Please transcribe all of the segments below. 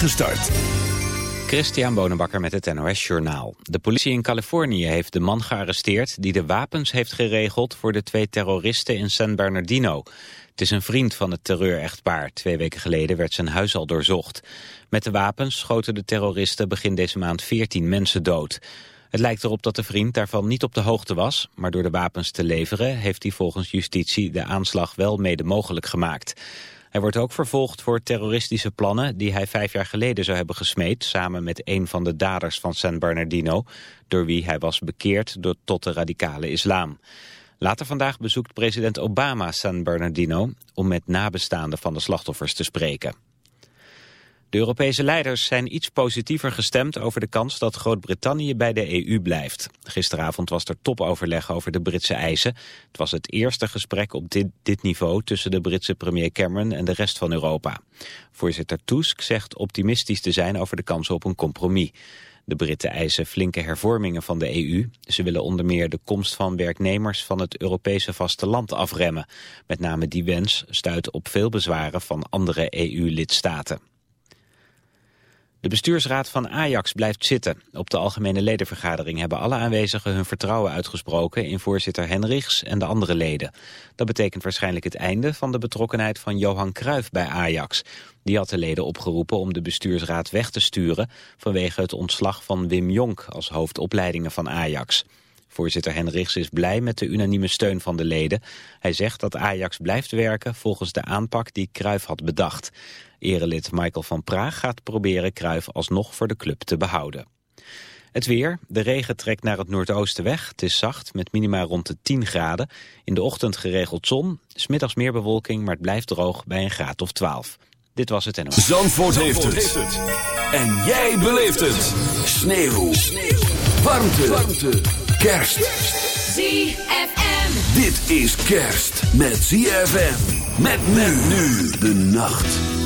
Gestart. Christian Bonenbakker met het NOS Journaal. De politie in Californië heeft de man gearresteerd... die de wapens heeft geregeld voor de twee terroristen in San Bernardino. Het is een vriend van het terreurechtpaar. Twee weken geleden werd zijn huis al doorzocht. Met de wapens schoten de terroristen begin deze maand 14 mensen dood. Het lijkt erop dat de vriend daarvan niet op de hoogte was... maar door de wapens te leveren heeft hij volgens justitie de aanslag wel mede mogelijk gemaakt... Hij wordt ook vervolgd voor terroristische plannen die hij vijf jaar geleden zou hebben gesmeed, samen met een van de daders van San Bernardino, door wie hij was bekeerd door, tot de radicale islam. Later vandaag bezoekt president Obama San Bernardino om met nabestaanden van de slachtoffers te spreken. De Europese leiders zijn iets positiever gestemd over de kans dat Groot-Brittannië bij de EU blijft. Gisteravond was er topoverleg over de Britse eisen. Het was het eerste gesprek op dit, dit niveau tussen de Britse premier Cameron en de rest van Europa. Voorzitter Tusk zegt optimistisch te zijn over de kans op een compromis. De Britten eisen flinke hervormingen van de EU. Ze willen onder meer de komst van werknemers van het Europese vasteland afremmen. Met name die wens stuit op veel bezwaren van andere EU-lidstaten. De bestuursraad van Ajax blijft zitten. Op de algemene ledenvergadering hebben alle aanwezigen hun vertrouwen uitgesproken in voorzitter Henrichs en de andere leden. Dat betekent waarschijnlijk het einde van de betrokkenheid van Johan Cruijff bij Ajax. Die had de leden opgeroepen om de bestuursraad weg te sturen vanwege het ontslag van Wim Jonk als hoofdopleidingen van Ajax. Voorzitter Henrichs is blij met de unanieme steun van de leden. Hij zegt dat Ajax blijft werken volgens de aanpak die Cruijff had bedacht. Erelid Michael van Praag gaat proberen Cruijff alsnog voor de club te behouden. Het weer. De regen trekt naar het noordoosten weg. Het is zacht, met minima rond de 10 graden. In de ochtend geregeld zon. Smiddags meer bewolking, maar het blijft droog bij een graad of 12. Dit was het en Zandvoort, Zandvoort heeft, het. En jij beleeft het. Sneeuw. Sneeuw. Warmte. Warmte. Kerst. ZFM. Dit is kerst met ZFM. Met men nu de nacht.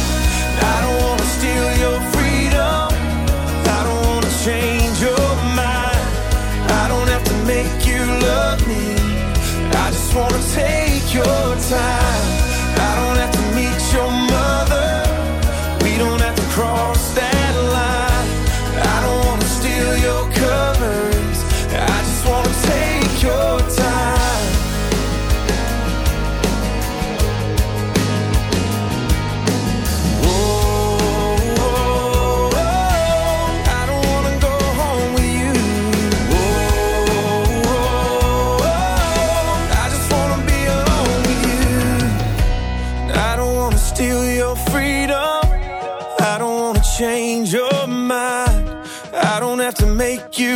love me. I just wanna take your time. I don't have to meet your mother. We don't have to cross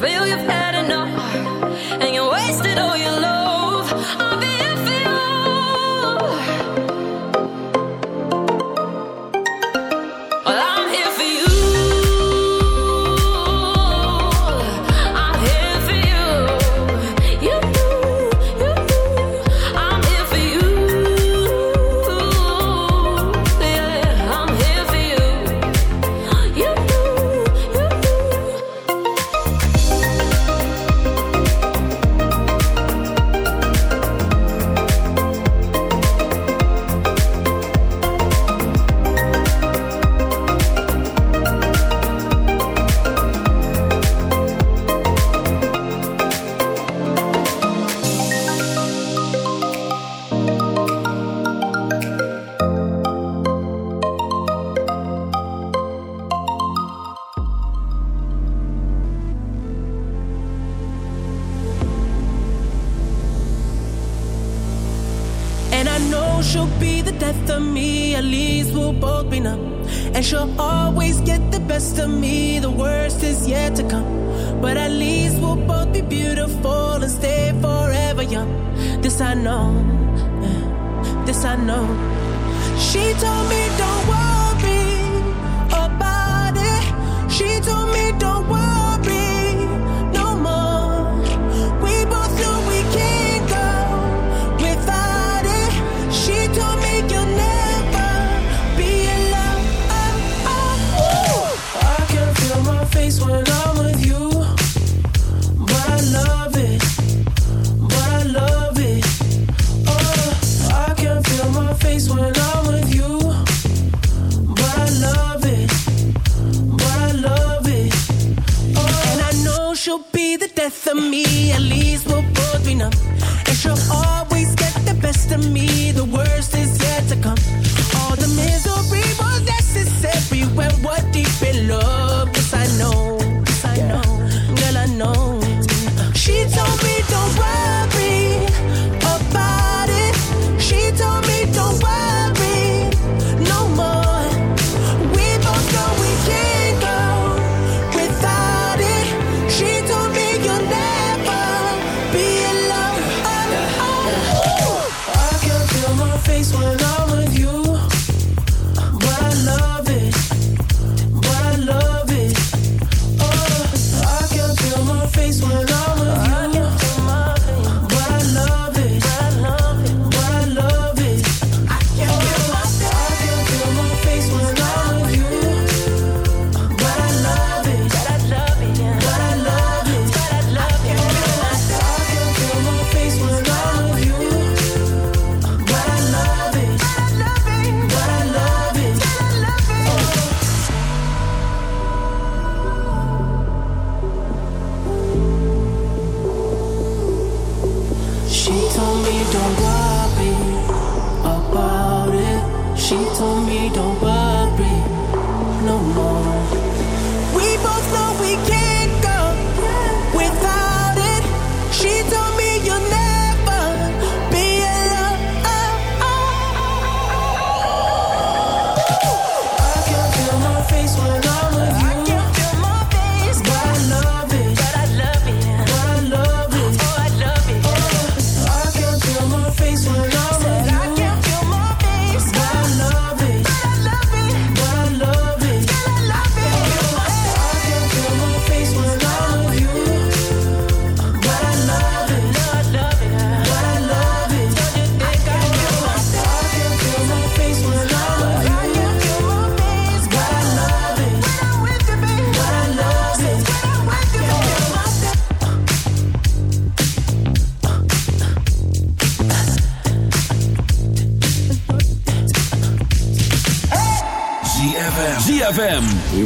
Feel you've had